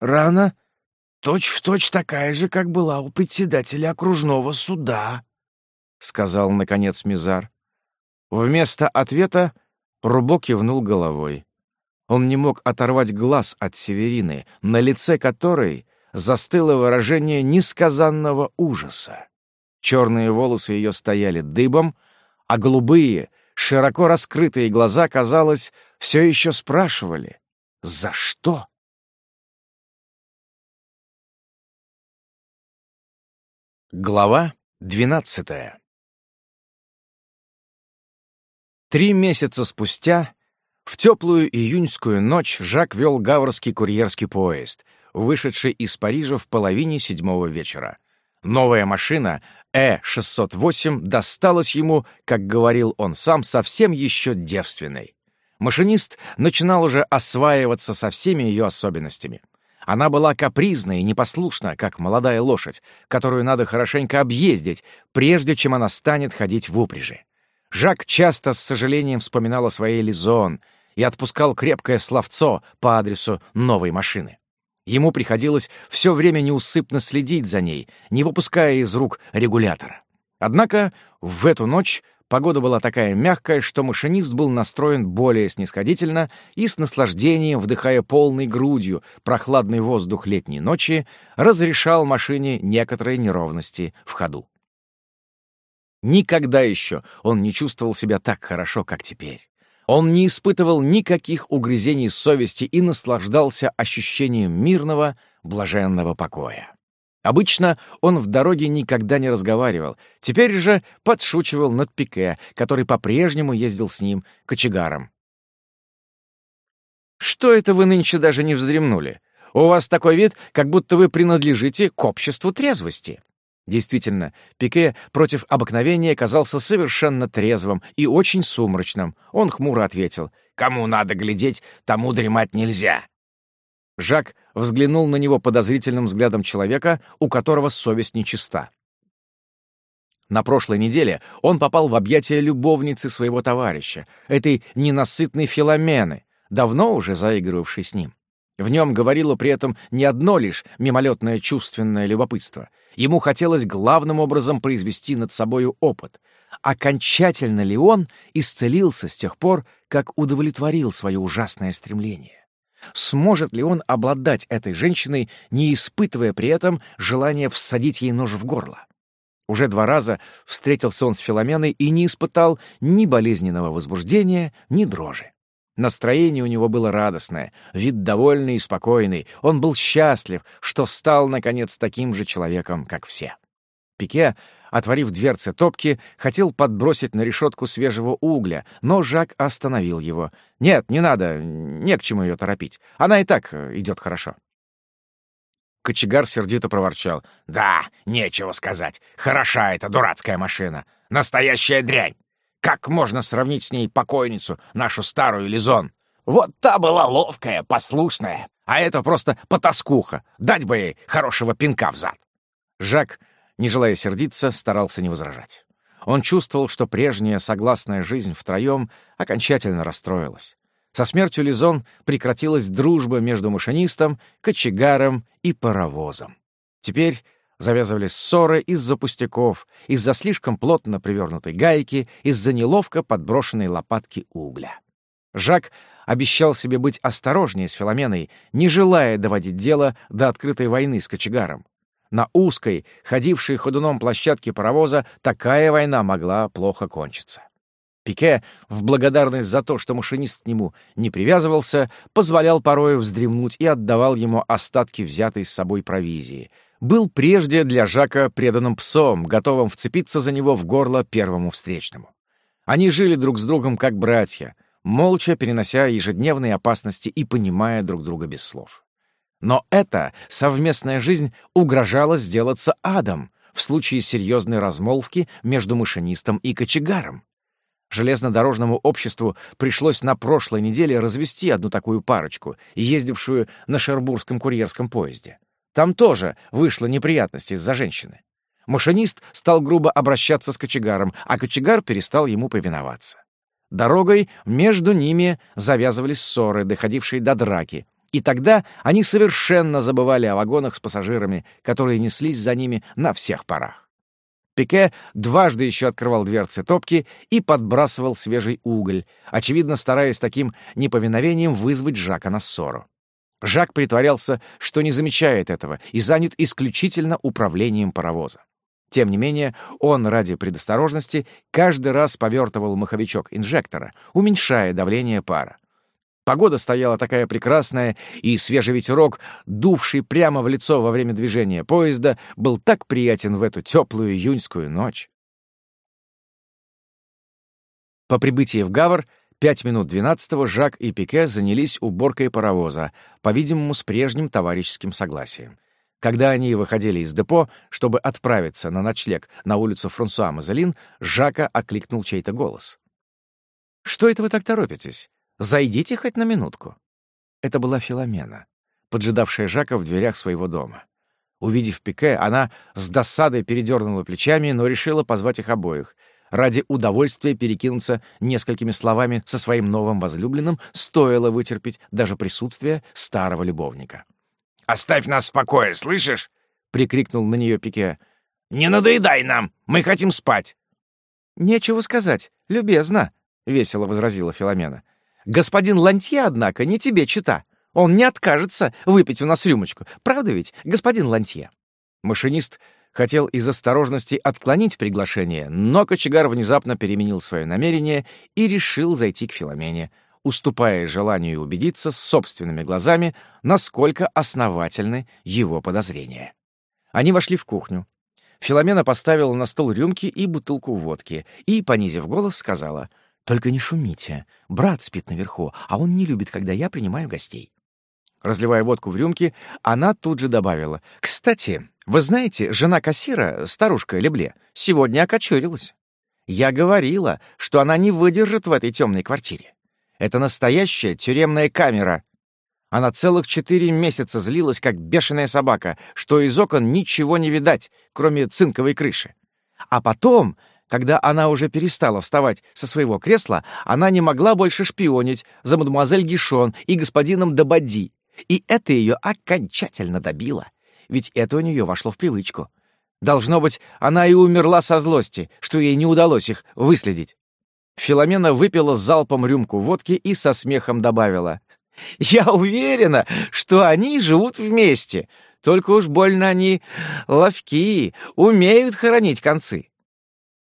Рана точь-в-точь точь такая же, как была у председателя окружного суда», — сказал, наконец, Мизар. Вместо ответа Рубо кивнул головой. Он не мог оторвать глаз от Северины, на лице которой застыло выражение несказанного ужаса. Черные волосы ее стояли дыбом, а голубые, широко раскрытые глаза, казалось, все еще спрашивали «За что?». Глава 12 Три месяца спустя, в теплую июньскую ночь, Жак вел гаврский курьерский поезд, вышедший из Парижа в половине седьмого вечера. Новая машина Э-608 досталась ему, как говорил он сам, совсем еще девственной. Машинист начинал уже осваиваться со всеми ее особенностями — она была капризна и непослушна, как молодая лошадь, которую надо хорошенько объездить, прежде чем она станет ходить в упряжи. Жак часто с сожалением вспоминал о своей Лизон и отпускал крепкое словцо по адресу новой машины. Ему приходилось все время неусыпно следить за ней, не выпуская из рук регулятора. Однако в эту ночь Погода была такая мягкая, что машинист был настроен более снисходительно и с наслаждением, вдыхая полной грудью прохладный воздух летней ночи, разрешал машине некоторые неровности в ходу. Никогда еще он не чувствовал себя так хорошо, как теперь. Он не испытывал никаких угрызений совести и наслаждался ощущением мирного, блаженного покоя. Обычно он в дороге никогда не разговаривал, теперь же подшучивал над Пике, который по-прежнему ездил с ним кочегаром. «Что это вы нынче даже не вздремнули? У вас такой вид, как будто вы принадлежите к обществу трезвости». Действительно, Пике против обыкновения казался совершенно трезвым и очень сумрачным. Он хмуро ответил, «Кому надо глядеть, тому дремать нельзя». Жак взглянул на него подозрительным взглядом человека, у которого совесть нечиста. На прошлой неделе он попал в объятия любовницы своего товарища, этой ненасытной Филомены, давно уже заигрывавшей с ним. В нем говорило при этом не одно лишь мимолетное чувственное любопытство. Ему хотелось главным образом произвести над собою опыт. Окончательно ли он исцелился с тех пор, как удовлетворил свое ужасное стремление? сможет ли он обладать этой женщиной, не испытывая при этом желания всадить ей нож в горло. Уже два раза встретился он с Филоменой и не испытал ни болезненного возбуждения, ни дрожи. Настроение у него было радостное, вид довольный и спокойный. Он был счастлив, что стал, наконец, таким же человеком, как все. Пике, отворив дверцы топки, хотел подбросить на решетку свежего угля, но Жак остановил его. «Нет, не надо, не к чему ее торопить. Она и так э, идет хорошо». Кочегар сердито проворчал. «Да, нечего сказать. Хороша эта дурацкая машина. Настоящая дрянь. Как можно сравнить с ней покойницу, нашу старую Лизон? Вот та была ловкая, послушная, а это просто потаскуха. Дать бы ей хорошего пинка в зад». Жак не желая сердиться, старался не возражать. Он чувствовал, что прежняя согласная жизнь втроем окончательно расстроилась. Со смертью Лизон прекратилась дружба между машинистом, кочегаром и паровозом. Теперь завязывались ссоры из-за пустяков, из-за слишком плотно привернутой гайки, из-за неловко подброшенной лопатки угля. Жак обещал себе быть осторожнее с Филоменой, не желая доводить дело до открытой войны с кочегаром. На узкой, ходившей ходуном площадке паровоза, такая война могла плохо кончиться. Пике, в благодарность за то, что машинист к нему не привязывался, позволял порою вздремнуть и отдавал ему остатки взятой с собой провизии. Был прежде для Жака преданным псом, готовым вцепиться за него в горло первому встречному. Они жили друг с другом как братья, молча перенося ежедневные опасности и понимая друг друга без слов. Но эта совместная жизнь угрожала сделаться адом в случае серьезной размолвки между машинистом и кочегаром. Железнодорожному обществу пришлось на прошлой неделе развести одну такую парочку, ездившую на Шербургском курьерском поезде. Там тоже вышло неприятности из-за женщины. Машинист стал грубо обращаться с кочегаром, а кочегар перестал ему повиноваться. Дорогой между ними завязывались ссоры, доходившие до драки — и тогда они совершенно забывали о вагонах с пассажирами, которые неслись за ними на всех парах. Пике дважды еще открывал дверцы топки и подбрасывал свежий уголь, очевидно стараясь таким неповиновением вызвать Жака на ссору. Жак притворялся, что не замечает этого и занят исключительно управлением паровоза. Тем не менее, он ради предосторожности каждый раз повертывал маховичок инжектора, уменьшая давление пара. Погода стояла такая прекрасная, и свежий ветерок, дувший прямо в лицо во время движения поезда, был так приятен в эту теплую июньскую ночь. По прибытии в Гавр пять минут двенадцатого Жак и Пике занялись уборкой паровоза, по-видимому, с прежним товарищеским согласием. Когда они выходили из депо, чтобы отправиться на ночлег на улицу Франсуа Мазелин, Жака окликнул чей-то голос. «Что это вы так торопитесь? Зайдите хоть на минутку». Это была Филомена, поджидавшая Жака в дверях своего дома. Увидев Пике, она с досадой передернула плечами, но решила позвать их обоих ради удовольствия перекинуться несколькими словами со своим новым возлюбленным, стоило вытерпеть даже присутствие старого любовника. «Оставь нас в покое, слышишь?» — прикрикнул на нее Пике. «Не надоедай нам! Мы хотим спать!» «Нечего сказать, любезно!» — весело возразила Филомена. Господин Лантье, однако, не тебе чита. Он не откажется выпить у нас рюмочку. Правда ведь, господин Лантье?» Машинист хотел из осторожности отклонить приглашение, но кочегар внезапно переменил свое намерение и решил зайти к Филомене, уступая желанию убедиться собственными глазами, насколько основательны его подозрения. Они вошли в кухню. Филомена поставила на стол рюмки и бутылку водки и, понизив голос, сказала — «Только не шумите. Брат спит наверху, а он не любит, когда я принимаю гостей». Разливая водку в рюмки, она тут же добавила. «Кстати, вы знаете, жена кассира, старушка Лебле, сегодня окочурилась. Я говорила, что она не выдержит в этой темной квартире. Это настоящая тюремная камера». Она целых четыре месяца злилась, как бешеная собака, что из окон ничего не видать, кроме цинковой крыши. А потом когда она уже перестала вставать со своего кресла, она не могла больше шпионить за мадемуазель Гишон и господином Добади. И это ее окончательно добило. Ведь это у нее вошло в привычку. Должно быть, она и умерла со злости, что ей не удалось их выследить. Филомена выпила залпом рюмку водки и со смехом добавила. «Я уверена, что они живут вместе. Только уж больно они ловкие, умеют хоронить концы.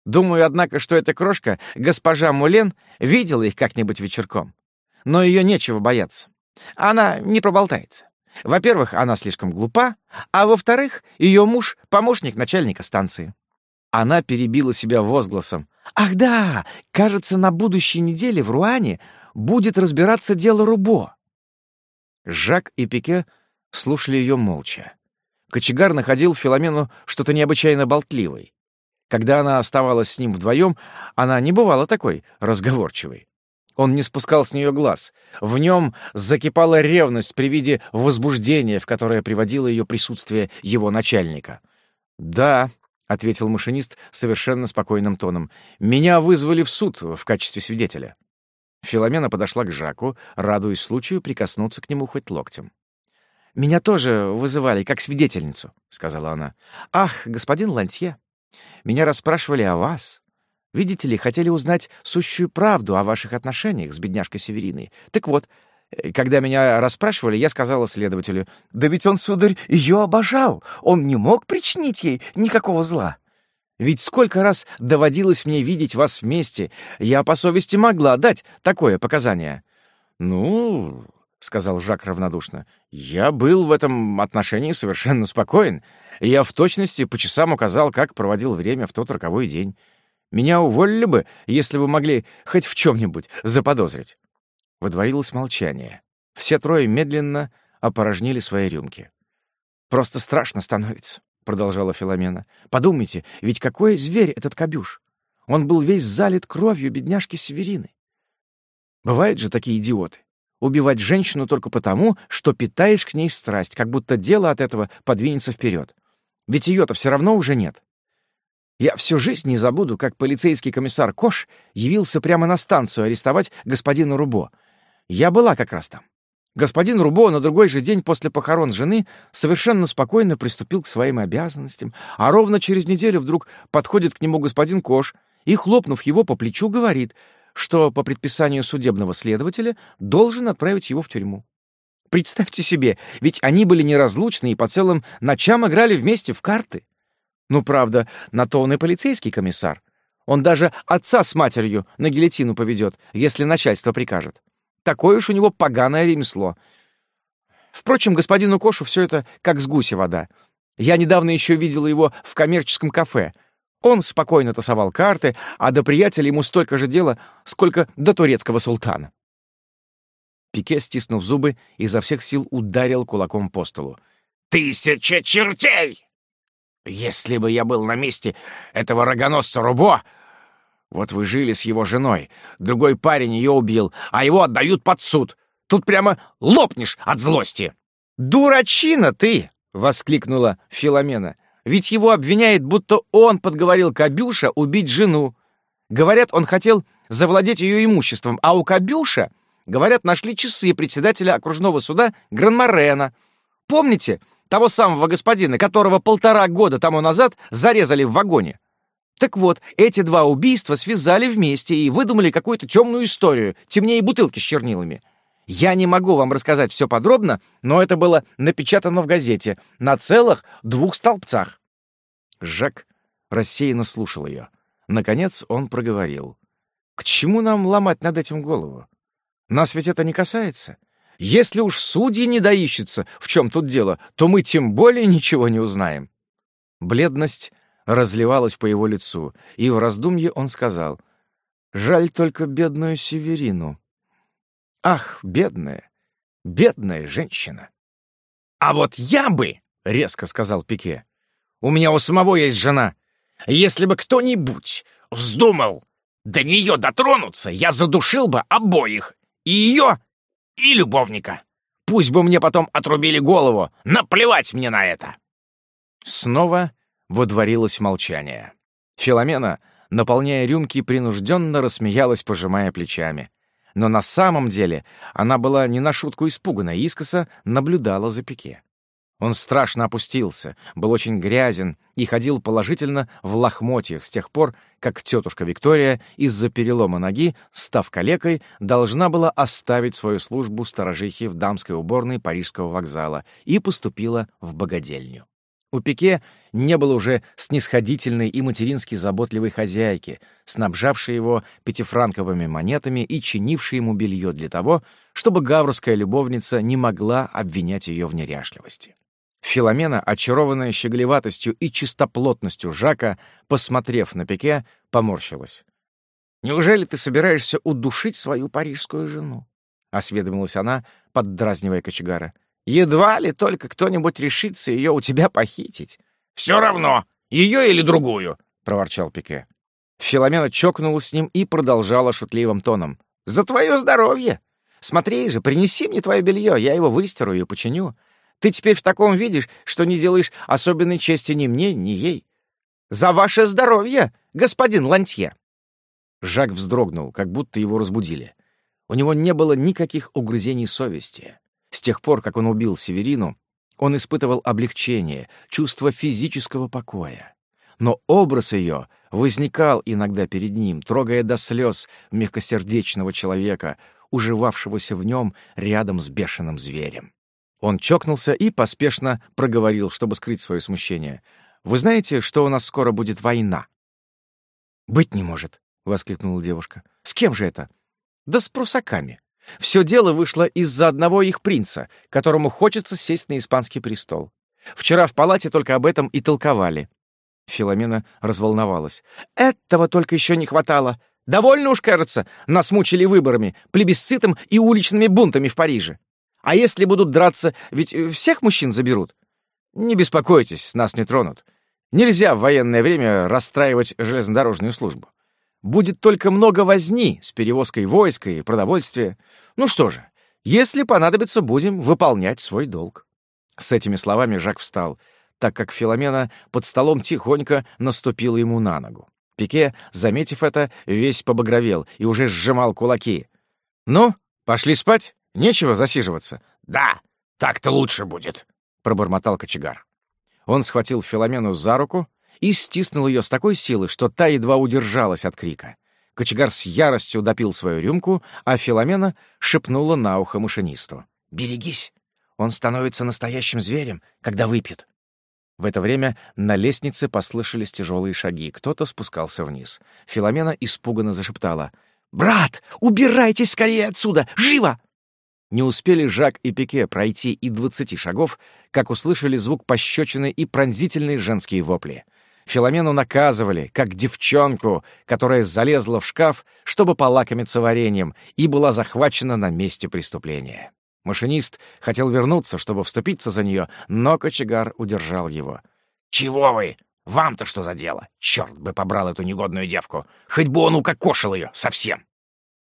Думаю, однако, что эта крошка, госпожа Мулен, видела их как-нибудь вечерком. Но ее нечего бояться. Она не проболтается. Во-первых, она слишком глупа, а во-вторых, ее муж — помощник начальника станции. Она перебила себя возгласом. «Ах да, кажется, на будущей неделе в Руане будет разбираться дело Рубо». Жак и Пике слушали ее молча. Кочегар находил Филомену что-то необычайно болтливой. Когда она оставалась с ним вдвоем, она не бывала такой разговорчивой. Он не спускал с нее глаз. В нем закипала ревность при виде возбуждения, в которое приводило ее присутствие его начальника. «Да», — ответил машинист совершенно спокойным тоном, — «меня вызвали в суд в качестве свидетеля». Филомена подошла к Жаку, радуясь случаю прикоснуться к нему хоть локтем. «Меня тоже вызывали как свидетельницу», — сказала она. «Ах, господин Лантье, меня расспрашивали о вас. Видите ли, хотели узнать сущую правду о ваших отношениях с бедняжкой Севериной. Так вот, э, когда меня расспрашивали, я сказала следователю, «Да ведь он, сударь, ее обожал! Он не мог причинить ей никакого зла!» Ведь сколько раз доводилось мне видеть вас вместе, я по совести могла дать такое показание. Ну, — сказал Жак равнодушно. «Я был в этом отношении совершенно спокоен. Я в точности по часам указал, как проводил время в тот роковой день. Меня уволили бы, если бы могли хоть в чем нибудь заподозрить». Водворилось молчание. Все трое медленно опорожнили свои рюмки. «Просто страшно становится», — продолжала Филомена. «Подумайте, ведь какой зверь этот Кабюш? Он был весь залит кровью бедняжки Северины. Бывают же такие идиоты убивать женщину только потому, что питаешь к ней страсть, как будто дело от этого подвинется вперед. Ведь ее-то все равно уже нет. Я всю жизнь не забуду, как полицейский комиссар Кош явился прямо на станцию арестовать господина Рубо. Я была как раз там. Господин Рубо на другой же день после похорон жены совершенно спокойно приступил к своим обязанностям, а ровно через неделю вдруг подходит к нему господин Кош и, хлопнув его по плечу, говорит — что по предписанию судебного следователя должен отправить его в тюрьму. Представьте себе, ведь они были неразлучны и по целым ночам играли вместе в карты. Ну, правда, на то он и полицейский комиссар. Он даже отца с матерью на гильотину поведет, если начальство прикажет. Такое уж у него поганое ремесло. Впрочем, господину Кошу все это как с гуся вода. Я недавно еще видела его в коммерческом кафе — он спокойно тасовал карты, а до приятеля ему столько же дела, сколько до турецкого султана. Пике, стиснув зубы, изо всех сил ударил кулаком по столу. «Тысяча чертей! Если бы я был на месте этого рогоносца Рубо, вот вы жили с его женой, другой парень ее убил, а его отдают под суд. Тут прямо лопнешь от злости!» «Дурачина ты!» — воскликнула Филомена. Ведь его обвиняют, будто он подговорил Кабюша убить жену. Говорят, он хотел завладеть ее имуществом, а у Кабюша, говорят, нашли часы председателя окружного суда Гранморена. Помните того самого господина, которого полтора года тому назад зарезали в вагоне? Так вот, эти два убийства связали вместе и выдумали какую-то темную историю, темнее бутылки с чернилами. Я не могу вам рассказать все подробно, но это было напечатано в газете на целых двух столбцах». Жак рассеянно слушал ее. Наконец он проговорил. «К чему нам ломать над этим голову? Нас ведь это не касается. Если уж судьи не доищутся, в чем тут дело, то мы тем более ничего не узнаем». Бледность разливалась по его лицу, и в раздумье он сказал. «Жаль только бедную Северину». Ах, бедная, бедная женщина!» «А вот я бы!» — резко сказал Пике. «У меня у самого есть жена. Если бы кто-нибудь вздумал до нее дотронуться, я задушил бы обоих, и ее, и любовника. Пусть бы мне потом отрубили голову, наплевать мне на это!» Снова водворилось молчание. Филомена, наполняя рюмки, принужденно рассмеялась, пожимая плечами — но на самом деле она была не на шутку испугана искоса наблюдала за Пике. Он страшно опустился, был очень грязен и ходил положительно в лохмотьях с тех пор, как тетушка Виктория из-за перелома ноги, став калекой, должна была оставить свою службу сторожихи в дамской уборной Парижского вокзала и поступила в богадельню. У Пике не было уже снисходительной и матерински заботливой хозяйки, снабжавшей его пятифранковыми монетами и чинившей ему белье для того, чтобы гаврская любовница не могла обвинять ее в неряшливости. Филомена, очарованная щеголеватостью и чистоплотностью Жака, посмотрев на Пике, поморщилась. «Неужели ты собираешься удушить свою парижскую жену?» — осведомилась она, поддразнивая кочегара. — Едва ли только кто-нибудь решится ее у тебя похитить. «Все равно, ее или другую», — проворчал Пике. Филомена чокнулась с ним и продолжала шутливым тоном. «За твое здоровье! Смотри же, принеси мне твое белье, я его выстирую и починю. Ты теперь в таком видишь, что не делаешь особенной чести ни мне, ни ей. За ваше здоровье, господин Лантье!» Жак вздрогнул, как будто его разбудили. У него не было никаких угрызений совести. С тех пор, как он убил Северину, он испытывал облегчение, чувство физического покоя. Но образ ее возникал иногда перед ним, трогая до слез мягкосердечного человека, уживавшегося в нем рядом с бешеным зверем. Он чокнулся и поспешно проговорил, чтобы скрыть свое смущение. «Вы знаете, что у нас скоро будет война?» «Быть не может», — воскликнула девушка. «С кем же это?» «Да с прусаками. Все дело вышло из-за одного их принца, которому хочется сесть на испанский престол. Вчера в палате только об этом и толковали. Филомена разволновалась. «Этого только еще не хватало. Довольно уж, кажется, нас мучили выборами, плебисцитом и уличными бунтами в Париже. А если будут драться, ведь э, всех мужчин заберут? Не беспокойтесь, нас не тронут. Нельзя в военное время расстраивать железнодорожную службу» будет только много возни с перевозкой войска и продовольствия. Ну что же, если понадобится, будем выполнять свой долг». С этими словами Жак встал, так как Филомена под столом тихонько наступила ему на ногу. Пике, заметив это, весь побагровел и уже сжимал кулаки. «Ну, пошли спать? Нечего засиживаться?» «Да, так-то лучше будет», — пробормотал кочегар. Он схватил Филомену за руку, и стиснул ее с такой силы, что та едва удержалась от крика. Кочегар с яростью допил свою рюмку, а Филомена шепнула на ухо машинисту. «Берегись! Он становится настоящим зверем, когда выпьет!» В это время на лестнице послышались тяжелые шаги, кто-то спускался вниз. Филомена испуганно зашептала. «Брат, убирайтесь скорее отсюда! Живо!» Не успели Жак и Пике пройти и двадцати шагов, как услышали звук пощечины и пронзительные женские вопли — Филомену наказывали, как девчонку, которая залезла в шкаф, чтобы полакомиться вареньем, и была захвачена на месте преступления. Машинист хотел вернуться, чтобы вступиться за нее, но кочегар удержал его. «Чего вы? Вам-то что за дело? Черт бы побрал эту негодную девку! Хоть бы он укокошил ее совсем!»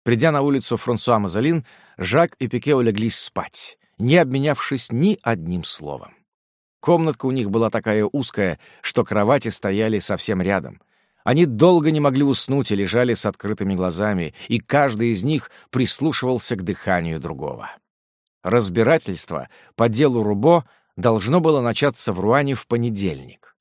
Придя на улицу Франсуа Мазалин, Жак и Пике улеглись спать, не обменявшись ни одним словом. Комнатка у них была такая узкая, что кровати стояли совсем рядом. Они долго не могли уснуть и лежали с открытыми глазами, и каждый из них прислушивался к дыханию другого. Разбирательство по делу Рубо должно было начаться в Руане в понедельник.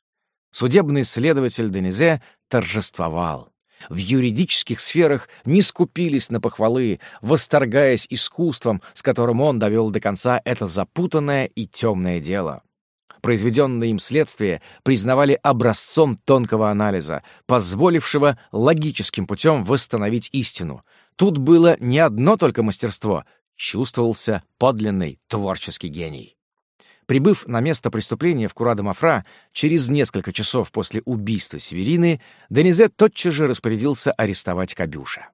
Судебный следователь Денизе торжествовал. В юридических сферах не скупились на похвалы, восторгаясь искусством, с которым он довел до конца это запутанное и темное дело произведенное им следствие признавали образцом тонкого анализа, позволившего логическим путем восстановить истину. Тут было не одно только мастерство, чувствовался подлинный творческий гений. Прибыв на место преступления в Курадо-Мафра через несколько часов после убийства Северины, Денизе тотчас же распорядился арестовать Кабюша.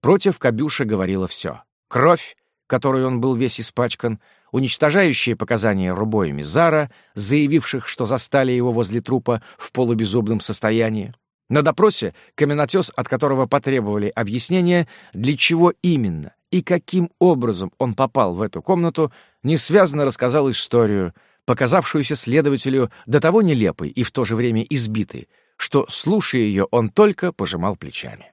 Против Кабюша говорило все. Кровь, которой он был весь испачкан, уничтожающие показания Рубоя Мизара, заявивших, что застали его возле трупа в полубезубном состоянии. На допросе каменотес, от которого потребовали объяснения, для чего именно и каким образом он попал в эту комнату, несвязно рассказал историю, показавшуюся следователю до того нелепой и в то же время избитой, что, слушая ее, он только пожимал плечами.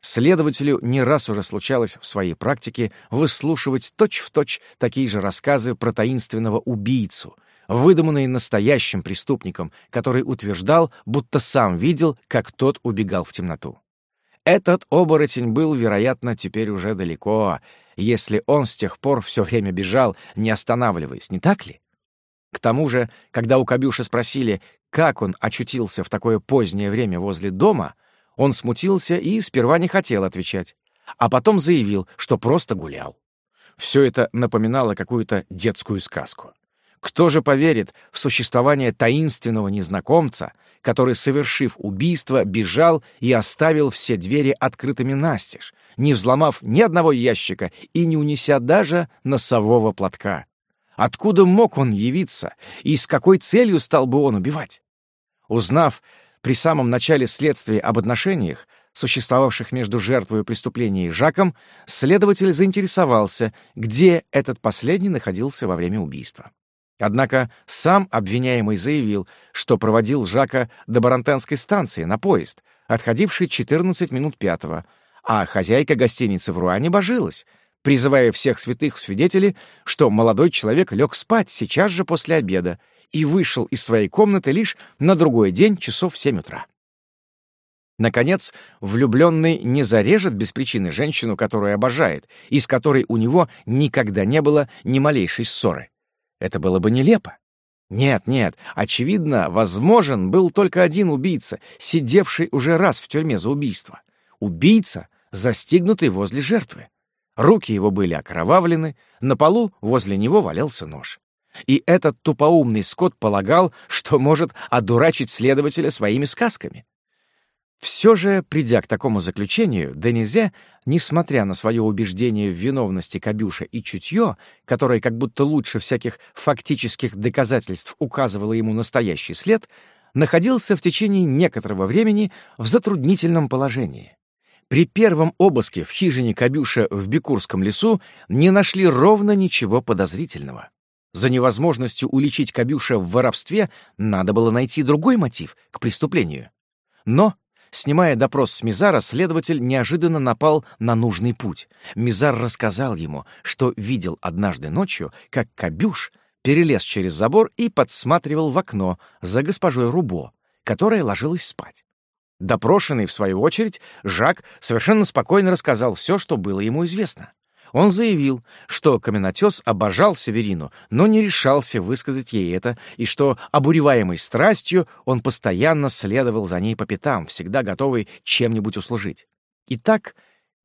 Следователю не раз уже случалось в своей практике выслушивать точь-в-точь точь такие же рассказы про таинственного убийцу, выдуманные настоящим преступником, который утверждал, будто сам видел, как тот убегал в темноту. Этот оборотень был, вероятно, теперь уже далеко, если он с тех пор все время бежал, не останавливаясь, не так ли? К тому же, когда у Кабюши спросили, как он очутился в такое позднее время возле дома — он смутился и сперва не хотел отвечать, а потом заявил, что просто гулял. Все это напоминало какую-то детскую сказку. Кто же поверит в существование таинственного незнакомца, который, совершив убийство, бежал и оставил все двери открытыми настежь, не взломав ни одного ящика и не унеся даже носового платка? Откуда мог он явиться и с какой целью стал бы он убивать? Узнав, при самом начале следствия об отношениях, существовавших между жертвой преступления и Жаком, следователь заинтересовался, где этот последний находился во время убийства. Однако сам обвиняемый заявил, что проводил Жака до Барантенской станции на поезд, отходивший 14 минут пятого, а хозяйка гостиницы в Руане божилась, призывая всех святых в свидетели, что молодой человек лег спать сейчас же после обеда и вышел из своей комнаты лишь на другой день часов в семь утра. Наконец, влюбленный не зарежет без причины женщину, которую обожает, и с которой у него никогда не было ни малейшей ссоры. Это было бы нелепо. Нет, нет, очевидно, возможен был только один убийца, сидевший уже раз в тюрьме за убийство. Убийца, застигнутый возле жертвы. Руки его были окровавлены, на полу возле него валялся нож. И этот тупоумный скот полагал, что может одурачить следователя своими сказками. Все же, придя к такому заключению, Денизе, несмотря на свое убеждение в виновности Кабюша и чутье, которое как будто лучше всяких фактических доказательств указывало ему настоящий след, находился в течение некоторого времени в затруднительном положении. При первом обыске в хижине Кабюша в Бекурском лесу не нашли ровно ничего подозрительного. За невозможностью уличить Кабюша в воровстве надо было найти другой мотив к преступлению. Но, снимая допрос с Мизара, следователь неожиданно напал на нужный путь. Мизар рассказал ему, что видел однажды ночью, как Кабюш перелез через забор и подсматривал в окно за госпожой Рубо, которая ложилась спать. Допрошенный, в свою очередь, Жак совершенно спокойно рассказал все, что было ему известно. Он заявил, что Каменотес обожал Северину, но не решался высказать ей это, и что, обуреваемый страстью, он постоянно следовал за ней по пятам, всегда готовый чем-нибудь услужить. И так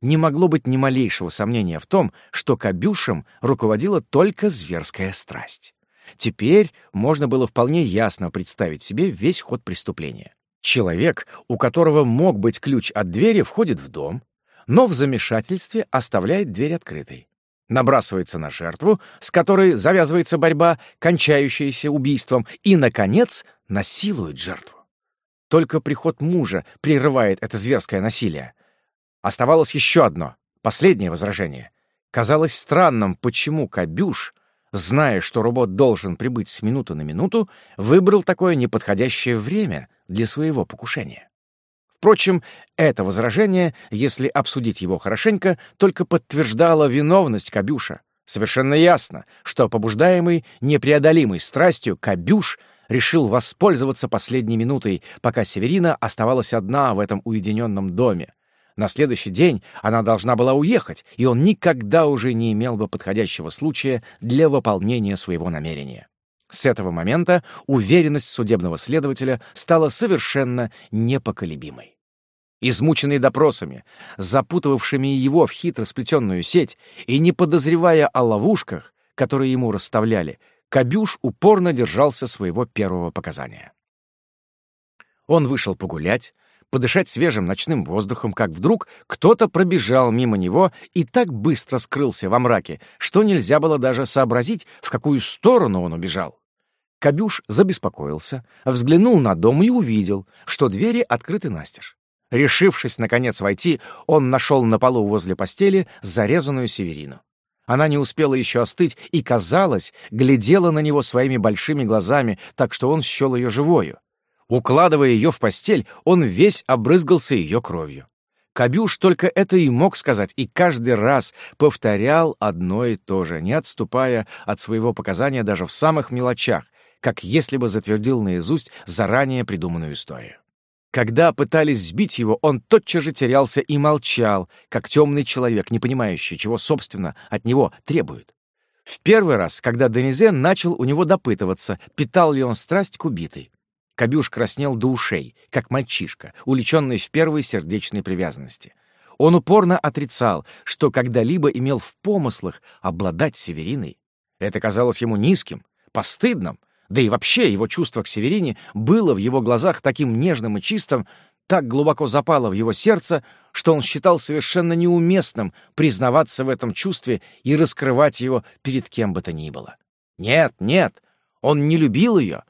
не могло быть ни малейшего сомнения в том, что Кабюшем руководила только зверская страсть. Теперь можно было вполне ясно представить себе весь ход преступления. Человек, у которого мог быть ключ от двери, входит в дом, но в замешательстве оставляет дверь открытой. Набрасывается на жертву, с которой завязывается борьба, кончающаяся убийством, и, наконец, насилует жертву. Только приход мужа прерывает это зверское насилие. Оставалось еще одно, последнее возражение. Казалось странным, почему Кабюш, зная, что робот должен прибыть с минуты на минуту, выбрал такое неподходящее время для своего покушения. Впрочем, это возражение, если обсудить его хорошенько, только подтверждало виновность Кабюша. Совершенно ясно, что побуждаемый непреодолимой страстью Кабюш решил воспользоваться последней минутой, пока Северина оставалась одна в этом уединенном доме. На следующий день она должна была уехать, и он никогда уже не имел бы подходящего случая для выполнения своего намерения. С этого момента уверенность судебного следователя стала совершенно непоколебимой. Измученный допросами, запутывавшими его в хитро сплетенную сеть и не подозревая о ловушках, которые ему расставляли, Кабюш упорно держался своего первого показания. Он вышел погулять, подышать свежим ночным воздухом, как вдруг кто-то пробежал мимо него и так быстро скрылся во мраке, что нельзя было даже сообразить, в какую сторону он убежал. Кабюш забеспокоился, взглянул на дом и увидел, что двери открыты настежь. Решившись, наконец, войти, он нашел на полу возле постели зарезанную северину. Она не успела еще остыть и, казалось, глядела на него своими большими глазами, так что он счел ее живою. Укладывая ее в постель, он весь обрызгался ее кровью. Кабюш только это и мог сказать, и каждый раз повторял одно и то же, не отступая от своего показания даже в самых мелочах, как если бы затвердил наизусть заранее придуманную историю. Когда пытались сбить его, он тотчас же терялся и молчал, как темный человек, не понимающий, чего, собственно, от него требуют. В первый раз, когда Денизен начал у него допытываться, питал ли он страсть к убитой. Кабюш краснел до ушей, как мальчишка, уличенный в первой сердечной привязанности. Он упорно отрицал, что когда-либо имел в помыслах обладать Севериной. Это казалось ему низким, постыдным, да и вообще его чувство к Северине было в его глазах таким нежным и чистым, так глубоко запало в его сердце, что он считал совершенно неуместным признаваться в этом чувстве и раскрывать его перед кем бы то ни было. Нет, нет, он не любил ее,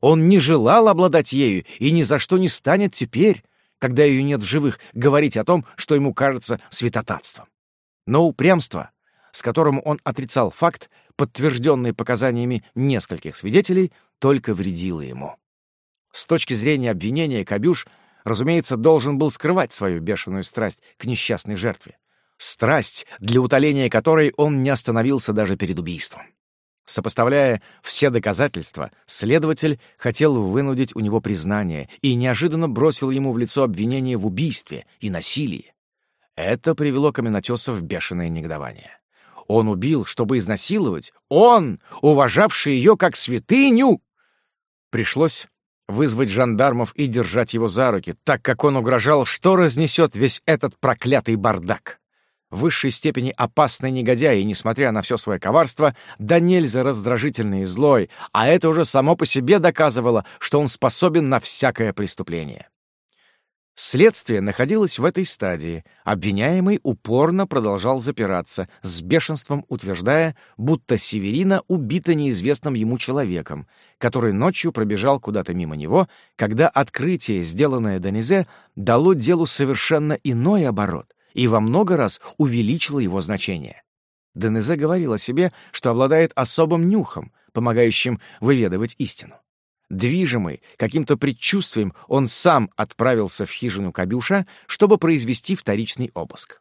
он не желал обладать ею и ни за что не станет теперь, когда ее нет в живых, говорить о том, что ему кажется святотатством. Но упрямство, с которым он отрицал факт, подтвержденные показаниями нескольких свидетелей, только вредило ему. С точки зрения обвинения Кабюш, разумеется, должен был скрывать свою бешеную страсть к несчастной жертве. Страсть, для утоления которой он не остановился даже перед убийством. Сопоставляя все доказательства, следователь хотел вынудить у него признание и неожиданно бросил ему в лицо обвинение в убийстве и насилии. Это привело каменотеса в бешеное негодование. Он убил, чтобы изнасиловать. Он, уважавший ее как святыню!» Пришлось вызвать жандармов и держать его за руки, так как он угрожал, что разнесет весь этот проклятый бардак. В высшей степени опасный негодяй, и, несмотря на все свое коварство, да нельзя раздражительный и злой, а это уже само по себе доказывало, что он способен на всякое преступление. Следствие находилось в этой стадии. Обвиняемый упорно продолжал запираться, с бешенством утверждая, будто Северина убита неизвестным ему человеком, который ночью пробежал куда-то мимо него, когда открытие, сделанное Денизе, дало делу совершенно иной оборот и во много раз увеличило его значение. Денизе говорил о себе, что обладает особым нюхом, помогающим выведывать истину. Движимый каким-то предчувствием, он сам отправился в хижину Кабюша, чтобы произвести вторичный обыск.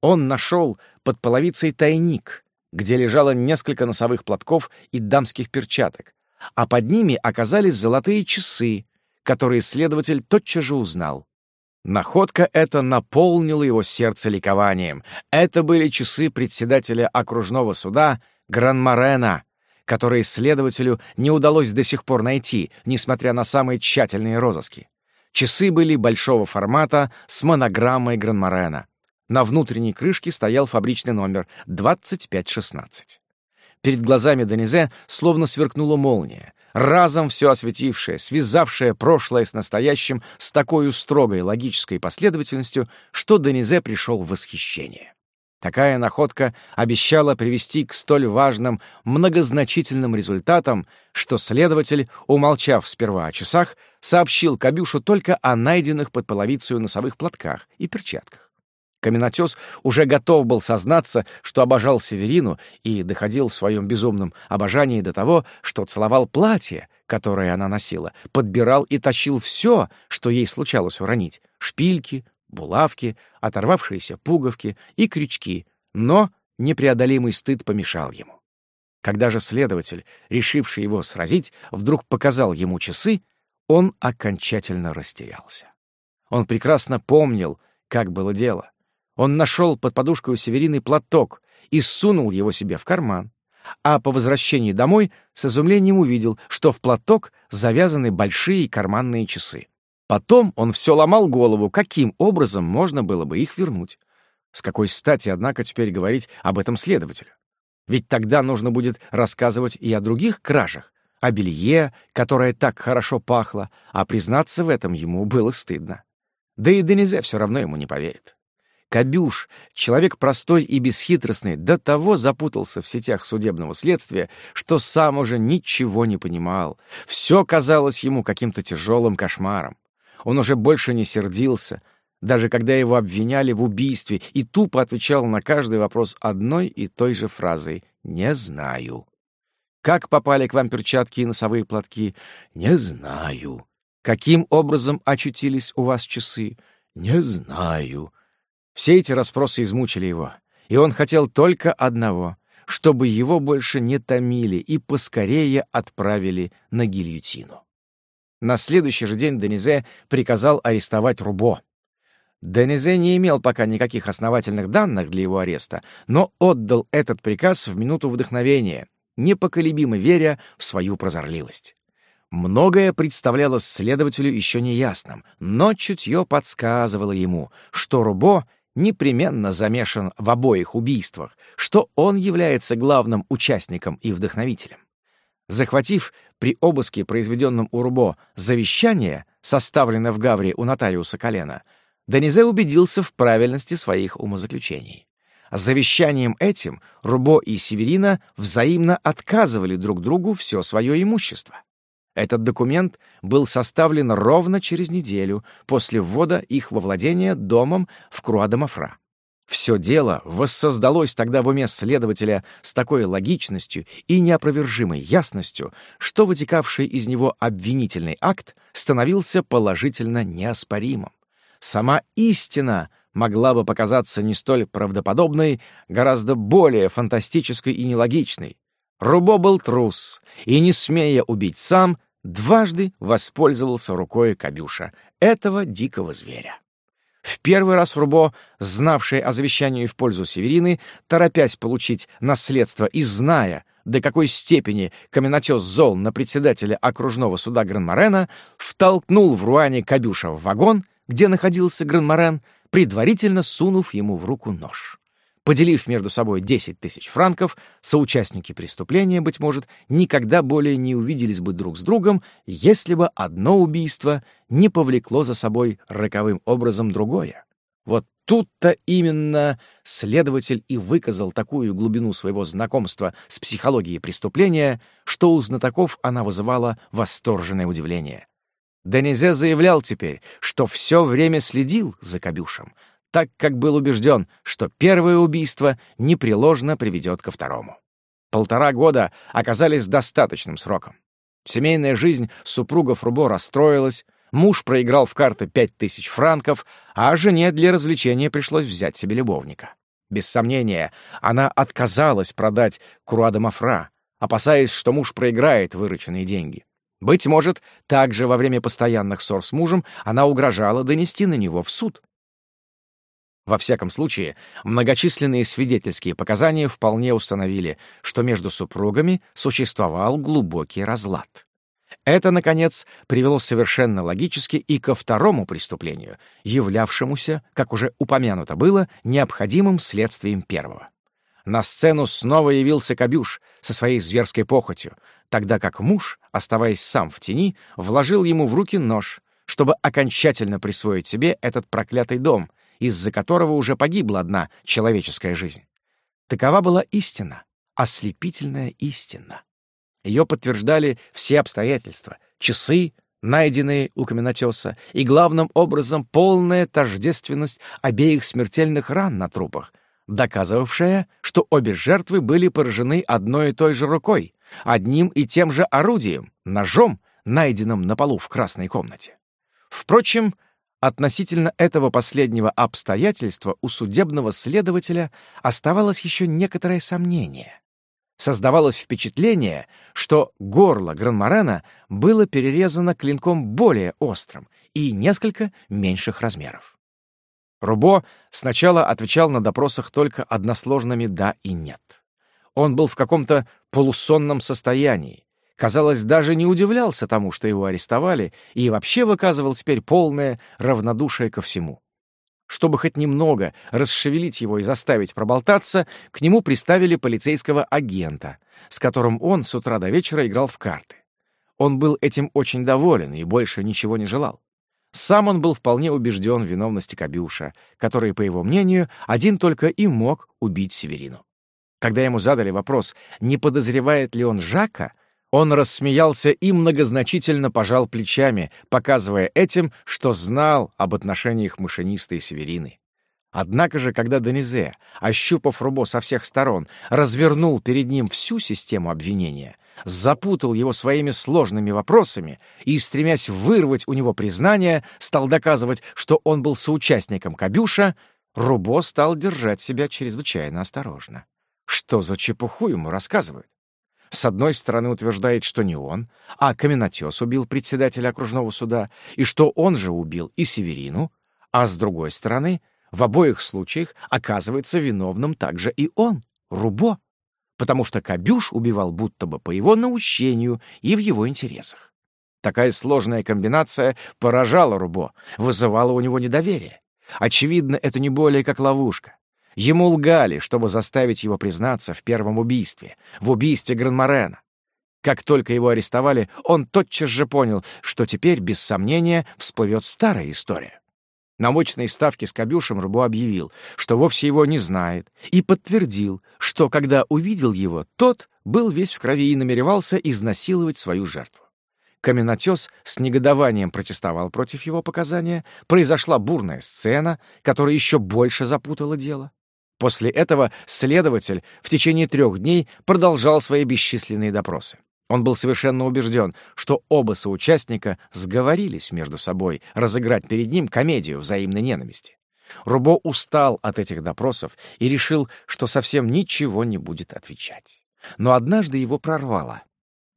Он нашел под половицей тайник, где лежало несколько носовых платков и дамских перчаток, а под ними оказались золотые часы, которые следователь тотчас же узнал. Находка эта наполнила его сердце ликованием. Это были часы председателя окружного суда Гранмарена, которые следователю не удалось до сих пор найти, несмотря на самые тщательные розыски. Часы были большого формата с монограммой Гранморена. На внутренней крышке стоял фабричный номер 2516. Перед глазами Денизе словно сверкнула молния, разом все осветившее, связавшее прошлое с настоящим с такой строгой логической последовательностью, что Денизе пришел в восхищение. Такая находка обещала привести к столь важным, многозначительным результатам, что следователь, умолчав сперва о часах, сообщил Кабюшу только о найденных под половицей носовых платках и перчатках. Каменотес уже готов был сознаться, что обожал Северину и доходил в своем безумном обожании до того, что целовал платье, которое она носила, подбирал и тащил все, что ей случалось уронить — шпильки, булавки, оторвавшиеся пуговки и крючки, но непреодолимый стыд помешал ему. Когда же следователь, решивший его сразить, вдруг показал ему часы, он окончательно растерялся. Он прекрасно помнил, как было дело. Он нашел под подушкой у Северины платок и сунул его себе в карман, а по возвращении домой с изумлением увидел, что в платок завязаны большие карманные часы. Потом он все ломал голову, каким образом можно было бы их вернуть. С какой стати, однако, теперь говорить об этом следователю? Ведь тогда нужно будет рассказывать и о других кражах, о белье, которое так хорошо пахло, а признаться в этом ему было стыдно. Да и Денизе все равно ему не поверит. Кабюш, человек простой и бесхитростный, до того запутался в сетях судебного следствия, что сам уже ничего не понимал. Все казалось ему каким-то тяжелым кошмаром. Он уже больше не сердился, даже когда его обвиняли в убийстве, и тупо отвечал на каждый вопрос одной и той же фразой «не знаю». Как попали к вам перчатки и носовые платки? Не знаю. Каким образом очутились у вас часы? Не знаю. Все эти расспросы измучили его, и он хотел только одного — чтобы его больше не томили и поскорее отправили на гильютину. На следующий же день Денизе приказал арестовать Рубо. Денизе не имел пока никаких основательных данных для его ареста, но отдал этот приказ в минуту вдохновения, непоколебимо веря в свою прозорливость. Многое представлялось следователю еще неясным, но чутье подсказывало ему, что Рубо непременно замешан в обоих убийствах, что он является главным участником и вдохновителем захватив при обыске, произведенном у Рубо, завещание, составленное в Гавре у нотариуса Колена, Денизе убедился в правильности своих умозаключений. Завещанием этим Рубо и Северина взаимно отказывали друг другу все свое имущество. Этот документ был составлен ровно через неделю после ввода их во владение домом в Круадомафра. Все дело воссоздалось тогда в уме следователя с такой логичностью и неопровержимой ясностью, что вытекавший из него обвинительный акт становился положительно неоспоримым. Сама истина могла бы показаться не столь правдоподобной, гораздо более фантастической и нелогичной. Рубо был трус, и, не смея убить сам, дважды воспользовался рукой Кабюша, этого дикого зверя в первый раз Рубо, знавший о завещании в пользу Северины, торопясь получить наследство и зная, до какой степени каменотес зол на председателя окружного суда Гранморена, втолкнул в Руане Кабюша в вагон, где находился Гранморен, предварительно сунув ему в руку нож поделив между собой 10 тысяч франков, соучастники преступления, быть может, никогда более не увиделись бы друг с другом, если бы одно убийство не повлекло за собой роковым образом другое. Вот тут-то именно следователь и выказал такую глубину своего знакомства с психологией преступления, что у знатоков она вызывала восторженное удивление. Денизе заявлял теперь, что все время следил за Кабюшем, так как был убежден, что первое убийство непреложно приведет ко второму. Полтора года оказались достаточным сроком. Семейная жизнь супругов Рубо расстроилась, муж проиграл в карты 5000 франков, а жене для развлечения пришлось взять себе любовника. Без сомнения, она отказалась продать Круада Мафра, опасаясь, что муж проиграет вырученные деньги. Быть может, также во время постоянных ссор с мужем она угрожала донести на него в суд. Во всяком случае, многочисленные свидетельские показания вполне установили, что между супругами существовал глубокий разлад. Это, наконец, привело совершенно логически и ко второму преступлению, являвшемуся, как уже упомянуто было, необходимым следствием первого. На сцену снова явился Кабюш со своей зверской похотью, тогда как муж, оставаясь сам в тени, вложил ему в руки нож, чтобы окончательно присвоить себе этот проклятый дом — из-за которого уже погибла одна человеческая жизнь. Такова была истина, ослепительная истина. Ее подтверждали все обстоятельства — часы, найденные у каменотеса, и главным образом полная тождественность обеих смертельных ран на трупах, доказывавшая, что обе жертвы были поражены одной и той же рукой, одним и тем же орудием — ножом, найденным на полу в красной комнате. Впрочем, Относительно этого последнего обстоятельства у судебного следователя оставалось еще некоторое сомнение. Создавалось впечатление, что горло Гранморена было перерезано клинком более острым и несколько меньших размеров. Рубо сначала отвечал на допросах только односложными «да» и «нет». Он был в каком-то полусонном состоянии, Казалось, даже не удивлялся тому, что его арестовали, и вообще выказывал теперь полное равнодушие ко всему. Чтобы хоть немного расшевелить его и заставить проболтаться, к нему приставили полицейского агента, с которым он с утра до вечера играл в карты. Он был этим очень доволен и больше ничего не желал. Сам он был вполне убежден в виновности Кабюша, который, по его мнению, один только и мог убить Северину. Когда ему задали вопрос, не подозревает ли он Жака, он рассмеялся и многозначительно пожал плечами, показывая этим, что знал об отношениях машиниста и Северины. Однако же, когда Денизе, ощупав Рубо со всех сторон, развернул перед ним всю систему обвинения, запутал его своими сложными вопросами и, стремясь вырвать у него признание, стал доказывать, что он был соучастником Кабюша, Рубо стал держать себя чрезвычайно осторожно. Что за чепуху ему рассказывают? С одной стороны утверждает, что не он, а Каменотес убил председателя окружного суда, и что он же убил и Северину, а с другой стороны, в обоих случаях оказывается виновным также и он, Рубо, потому что Кабюш убивал будто бы по его научению и в его интересах. Такая сложная комбинация поражала Рубо, вызывала у него недоверие. Очевидно, это не более как ловушка. Ему лгали, чтобы заставить его признаться в первом убийстве, в убийстве Гранморена. Как только его арестовали, он тотчас же понял, что теперь, без сомнения, всплывет старая история. На мощной ставке с Кабюшем Рыбо объявил, что вовсе его не знает, и подтвердил, что, когда увидел его, тот был весь в крови и намеревался изнасиловать свою жертву. Каменотес с негодованием протестовал против его показания, произошла бурная сцена, которая еще больше запутала дело. После этого следователь в течение трех дней продолжал свои бесчисленные допросы. Он был совершенно убежден, что оба соучастника сговорились между собой разыграть перед ним комедию взаимной ненависти. Рубо устал от этих допросов и решил, что совсем ничего не будет отвечать. Но однажды его прорвало.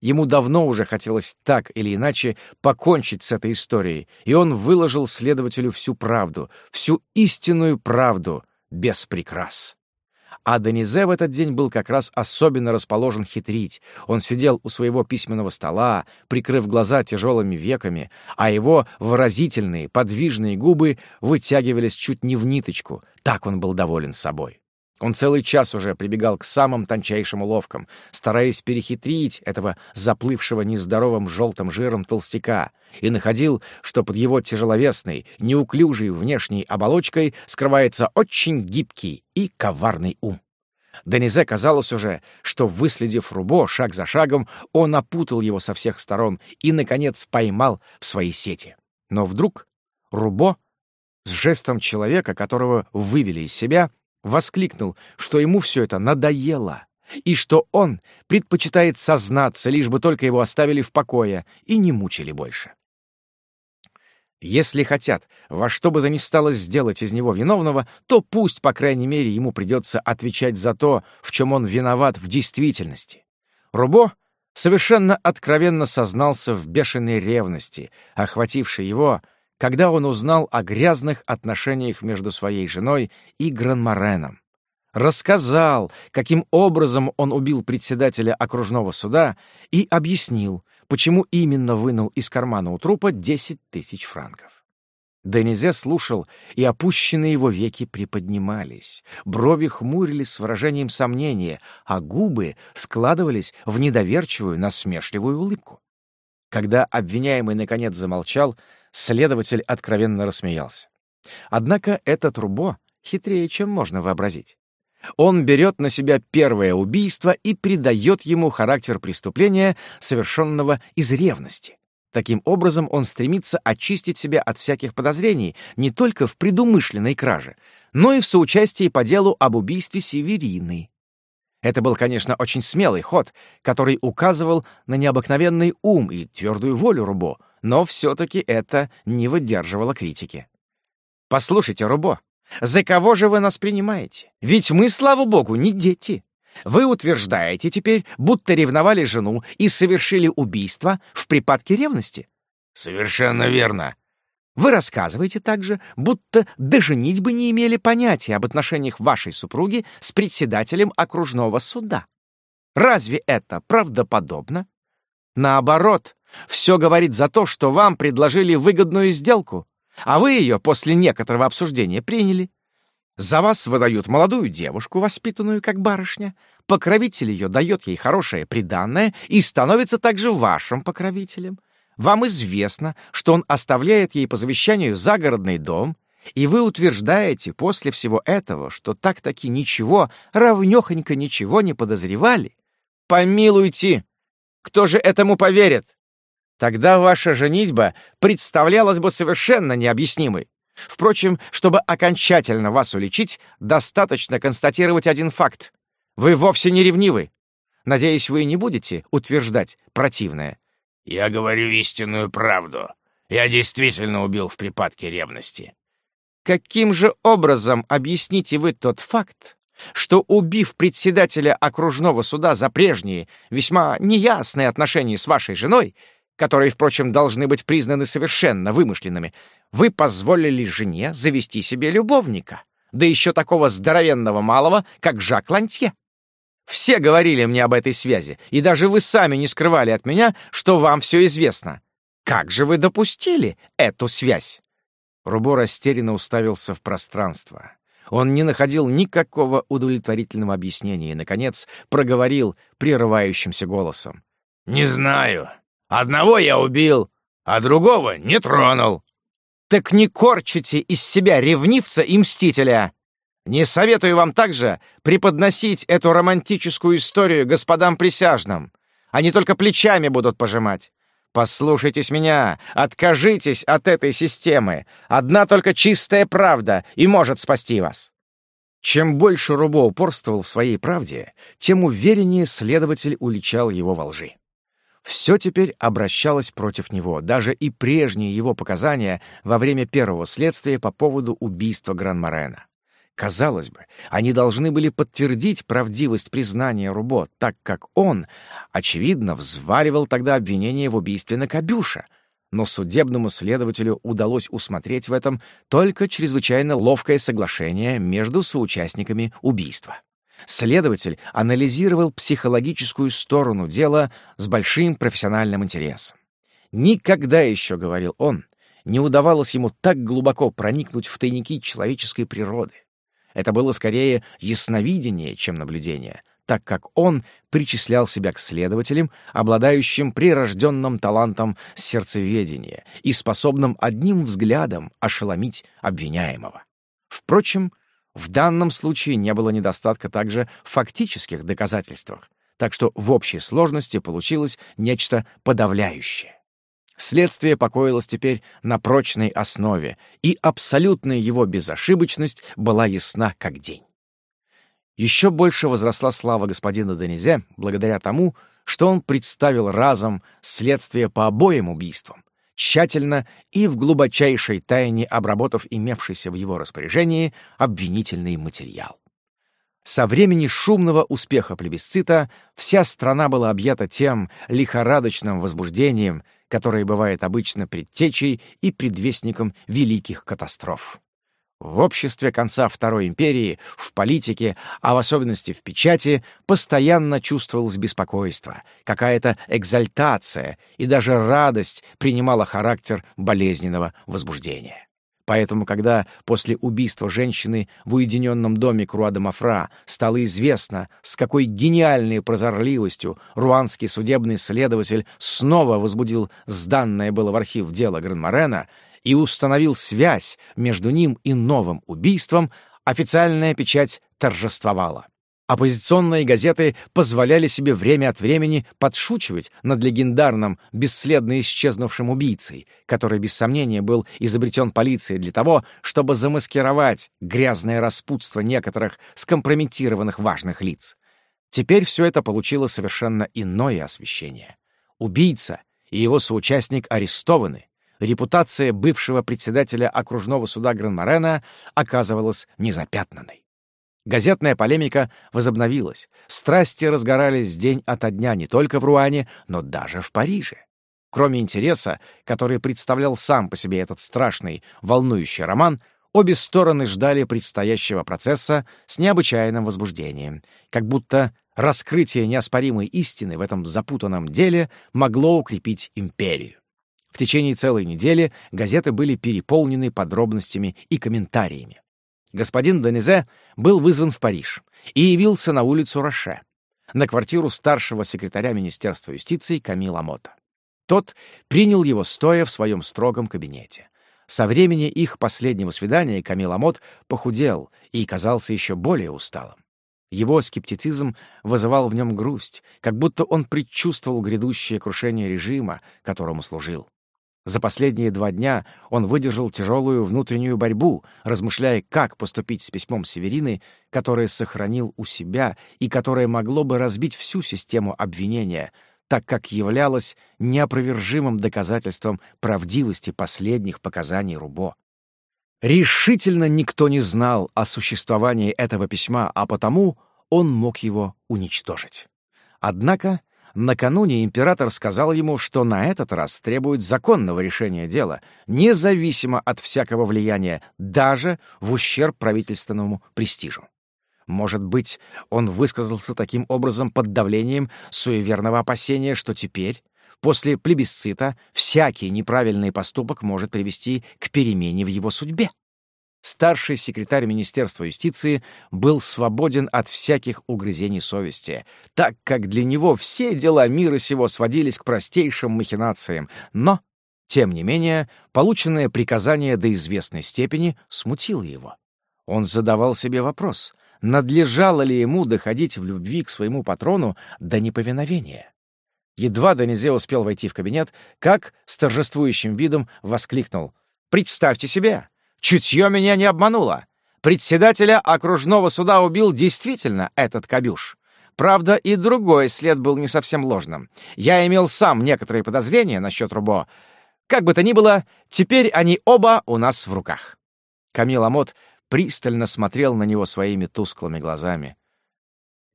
Ему давно уже хотелось так или иначе покончить с этой историей, и он выложил следователю всю правду, всю истинную правду — без прикрас. А Денизе в этот день был как раз особенно расположен хитрить. Он сидел у своего письменного стола, прикрыв глаза тяжелыми веками, а его выразительные, подвижные губы вытягивались чуть не в ниточку. Так он был доволен собой. Он целый час уже прибегал к самым тончайшим уловкам, стараясь перехитрить этого заплывшего нездоровым желтым жиром толстяка, и находил, что под его тяжеловесной, неуклюжей внешней оболочкой скрывается очень гибкий и коварный ум. Денизе казалось уже, что, выследив Рубо шаг за шагом, он опутал его со всех сторон и, наконец, поймал в свои сети. Но вдруг Рубо с жестом человека, которого вывели из себя, — воскликнул, что ему все это надоело, и что он предпочитает сознаться, лишь бы только его оставили в покое и не мучили больше. Если хотят во что бы то ни стало сделать из него виновного, то пусть, по крайней мере, ему придется отвечать за то, в чем он виноват в действительности. Рубо совершенно откровенно сознался в бешеной ревности, охватившей его — когда он узнал о грязных отношениях между своей женой и Гранмореном. Рассказал, каким образом он убил председателя окружного суда и объяснил, почему именно вынул из кармана у трупа 10 тысяч франков. Денизе слушал, и опущенные его веки приподнимались, брови хмурились с выражением сомнения, а губы складывались в недоверчивую, насмешливую улыбку. Когда обвиняемый наконец замолчал, следователь откровенно рассмеялся. Однако этот Рубо хитрее, чем можно вообразить. Он берет на себя первое убийство и придает ему характер преступления, совершенного из ревности. Таким образом, он стремится очистить себя от всяких подозрений не только в предумышленной краже, но и в соучастии по делу об убийстве Северины. Это был, конечно, очень смелый ход, который указывал на необыкновенный ум и твердую волю Рубо, но все-таки это не выдерживало критики. «Послушайте, Рубо, за кого же вы нас принимаете? Ведь мы, слава богу, не дети. Вы утверждаете теперь, будто ревновали жену и совершили убийство в припадке ревности». «Совершенно верно», вы рассказываете также, будто даже нить бы не имели понятия об отношениях вашей супруги с председателем окружного суда. Разве это правдоподобно? Наоборот, все говорит за то, что вам предложили выгодную сделку, а вы ее после некоторого обсуждения приняли. За вас выдают молодую девушку, воспитанную как барышня. Покровитель ее дает ей хорошее приданное и становится также вашим покровителем. Вам известно, что он оставляет ей по завещанию загородный дом, и вы утверждаете после всего этого, что так-таки ничего, равнёхонько ничего не подозревали? Помилуйте! Кто же этому поверит? Тогда ваша женитьба представлялась бы совершенно необъяснимой. Впрочем, чтобы окончательно вас уличить, достаточно констатировать один факт. Вы вовсе не ревнивы. Надеюсь, вы не будете утверждать противное. Я говорю истинную правду. Я действительно убил в припадке ревности. Каким же образом объясните вы тот факт, что, убив председателя окружного суда за прежние, весьма неясные отношения с вашей женой, которые, впрочем, должны быть признаны совершенно вымышленными, вы позволили жене завести себе любовника, да еще такого здоровенного малого, как Жак Лантье? Все говорили мне об этой связи, и даже вы сами не скрывали от меня, что вам все известно. Как же вы допустили эту связь?» Рубо растерянно уставился в пространство. Он не находил никакого удовлетворительного объяснения и, наконец, проговорил прерывающимся голосом. «Не знаю. Одного я убил, а другого не тронул». «Так не корчите из себя ревнивца и мстителя!» Не советую вам также преподносить эту романтическую историю господам присяжным. Они только плечами будут пожимать. Послушайтесь меня, откажитесь от этой системы. Одна только чистая правда и может спасти вас. Чем больше Рубо упорствовал в своей правде, тем увереннее следователь уличал его во лжи. Все теперь обращалось против него, даже и прежние его показания во время первого следствия по поводу убийства Гран-Морена. Казалось бы, они должны были подтвердить правдивость признания Рубо, так как он, очевидно, взваривал тогда обвинение в убийстве Накабюша. Но судебному следователю удалось усмотреть в этом только чрезвычайно ловкое соглашение между соучастниками убийства. Следователь анализировал психологическую сторону дела с большим профессиональным интересом. «Никогда еще», — говорил он, — не удавалось ему так глубоко проникнуть в тайники человеческой природы. Это было скорее ясновидение, чем наблюдение, так как он причислял себя к следователям, обладающим прирожденным талантом сердцеведения и способным одним взглядом ошеломить обвиняемого. Впрочем, в данном случае не было недостатка также в фактических доказательствах, так что в общей сложности получилось нечто подавляющее. Следствие покоилось теперь на прочной основе, и абсолютная его безошибочность была ясна как день. Еще больше возросла слава господина Денизе благодаря тому, что он представил разом следствие по обоим убийствам, тщательно и в глубочайшей тайне обработав имевшийся в его распоряжении обвинительный материал. Со времени шумного успеха плебисцита вся страна была объята тем лихорадочным возбуждением, которое бывает обычно предтечей и предвестником великих катастроф. В обществе конца Второй империи, в политике, а в особенности в печати, постоянно чувствовалось беспокойство, какая-то экзальтация и даже радость принимала характер болезненного возбуждения. Поэтому, когда после убийства женщины в уединенном доме Круада Мафра стало известно, с какой гениальной прозорливостью руанский судебный следователь снова возбудил сданное было в архив дело Гранморена и установил связь между ним и новым убийством, официальная печать торжествовала. Оппозиционные газеты позволяли себе время от времени подшучивать над легендарным, бесследно исчезнувшим убийцей, который, без сомнения, был изобретен полицией для того, чтобы замаскировать грязное распутство некоторых скомпрометированных важных лиц. Теперь все это получило совершенно иное освещение. Убийца и его соучастник арестованы. Репутация бывшего председателя окружного суда Гранморена оказывалась незапятнанной. Газетная полемика возобновилась. Страсти разгорались день ото дня не только в Руане, но даже в Париже. Кроме интереса, который представлял сам по себе этот страшный, волнующий роман, обе стороны ждали предстоящего процесса с необычайным возбуждением, как будто раскрытие неоспоримой истины в этом запутанном деле могло укрепить империю. В течение целой недели газеты были переполнены подробностями и комментариями господин Донезе был вызван в Париж и явился на улицу Роше, на квартиру старшего секретаря Министерства юстиции Камила Мота. Тот принял его стоя в своем строгом кабинете. Со времени их последнего свидания Камила Мот похудел и казался еще более усталым. Его скептицизм вызывал в нем грусть, как будто он предчувствовал грядущее крушение режима, которому служил. За последние два дня он выдержал тяжелую внутреннюю борьбу, размышляя, как поступить с письмом Северины, которое сохранил у себя и которое могло бы разбить всю систему обвинения, так как являлось неопровержимым доказательством правдивости последних показаний Рубо. Решительно никто не знал о существовании этого письма, а потому он мог его уничтожить. Однако Накануне император сказал ему, что на этот раз требует законного решения дела, независимо от всякого влияния, даже в ущерб правительственному престижу. Может быть, он высказался таким образом под давлением суеверного опасения, что теперь, после плебисцита, всякий неправильный поступок может привести к перемене в его судьбе старший секретарь Министерства юстиции, был свободен от всяких угрызений совести, так как для него все дела мира сего сводились к простейшим махинациям, но, тем не менее, полученное приказание до известной степени смутило его. Он задавал себе вопрос, надлежало ли ему доходить в любви к своему патрону до неповиновения. Едва Денизе успел войти в кабинет, как с торжествующим видом воскликнул «Представьте себе! Чутье меня не обмануло. Председателя окружного суда убил действительно этот Кабюш. Правда, и другой след был не совсем ложным. Я имел сам некоторые подозрения насчет Рубо. Как бы то ни было, теперь они оба у нас в руках. Камил Амот пристально смотрел на него своими тусклыми глазами.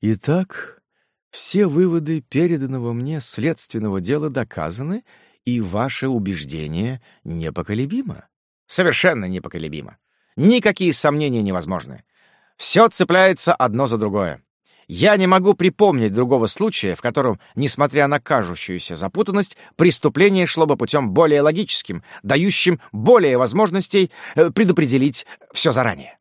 «Итак, все выводы переданного мне следственного дела доказаны, и ваше убеждение непоколебимо. Совершенно непоколебимо. Никакие сомнения невозможны. Все цепляется одно за другое. Я не могу припомнить другого случая, в котором, несмотря на кажущуюся запутанность, преступление шло бы путем более логическим, дающим более возможностей э, предопределить все заранее.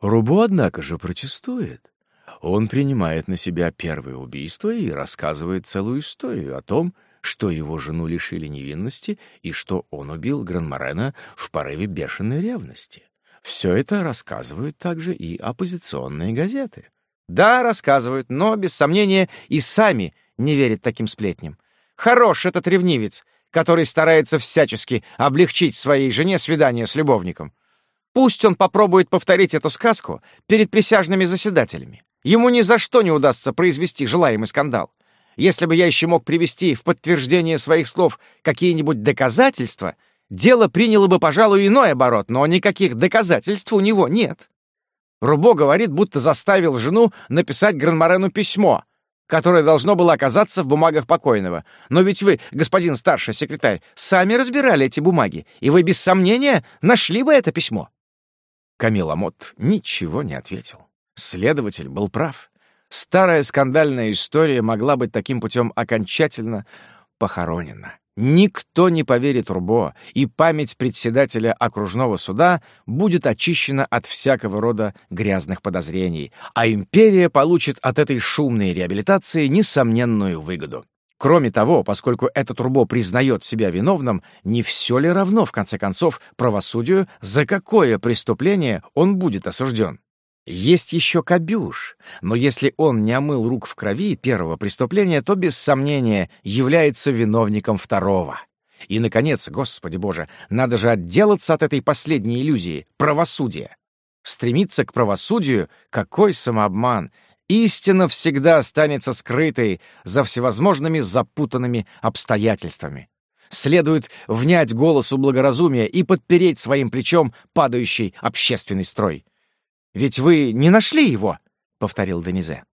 Рубо, однако же, протестует. Он принимает на себя первое убийство и рассказывает целую историю о том, что его жену лишили невинности и что он убил Гранморена в порыве бешеной ревности. Все это рассказывают также и оппозиционные газеты. Да, рассказывают, но, без сомнения, и сами не верят таким сплетням. Хорош этот ревнивец, который старается всячески облегчить своей жене свидание с любовником. Пусть он попробует повторить эту сказку перед присяжными заседателями. Ему ни за что не удастся произвести желаемый скандал. Если бы я еще мог привести в подтверждение своих слов какие-нибудь доказательства, дело приняло бы, пожалуй, иной оборот, но никаких доказательств у него нет. Рубо говорит, будто заставил жену написать Гранморену письмо, которое должно было оказаться в бумагах покойного. Но ведь вы, господин старший секретарь, сами разбирали эти бумаги, и вы, без сомнения, нашли бы это письмо». Камиламот ничего не ответил. Следователь был прав. Старая скандальная история могла быть таким путем окончательно похоронена. Никто не поверит Рубо, и память председателя окружного суда будет очищена от всякого рода грязных подозрений, а империя получит от этой шумной реабилитации несомненную выгоду. Кроме того, поскольку этот Рубо признает себя виновным, не все ли равно, в конце концов, правосудию, за какое преступление он будет осужден? Есть еще Кабюш, но если он не омыл рук в крови первого преступления, то, без сомнения, является виновником второго. И, наконец, Господи Боже, надо же отделаться от этой последней иллюзии — правосудия. Стремиться к правосудию — какой самообман! Истина всегда останется скрытой за всевозможными запутанными обстоятельствами. Следует внять голосу благоразумия и подпереть своим плечом падающий общественный строй. Ведь вы не нашли его!» — повторил Денизе.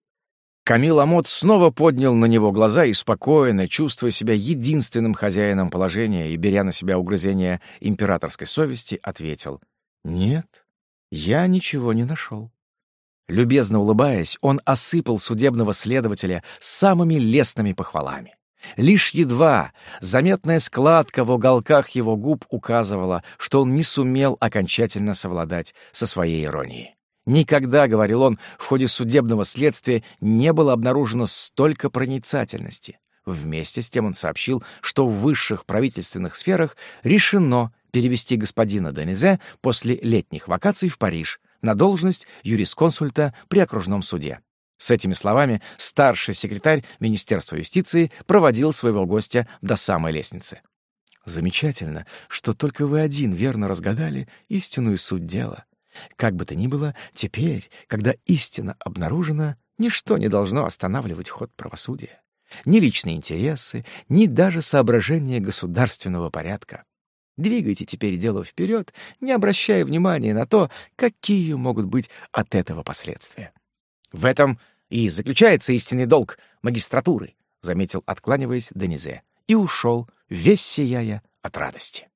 Камил Амот снова поднял на него глаза и спокойно, чувствуя себя единственным хозяином положения и беря на себя угрызение императорской совести, ответил. «Нет, я ничего не нашел». Любезно улыбаясь, он осыпал судебного следователя самыми лестными похвалами. Лишь едва заметная складка в уголках его губ указывала, что он не сумел окончательно совладать со своей иронией. Никогда, говорил он, в ходе судебного следствия не было обнаружено столько проницательности. Вместе с тем он сообщил, что в высших правительственных сферах решено перевести господина Денизе после летних вакаций в Париж на должность юрисконсульта при окружном суде. С этими словами старший секретарь Министерства юстиции проводил своего гостя до самой лестницы. «Замечательно, что только вы один верно разгадали истинную суть дела», как бы то ни было, теперь, когда истина обнаружена, ничто не должно останавливать ход правосудия. Ни личные интересы, ни даже соображения государственного порядка. Двигайте теперь дело вперед, не обращая внимания на то, какие могут быть от этого последствия. В этом и заключается истинный долг магистратуры, заметил, откланиваясь Денизе, и ушел, весь сияя от радости.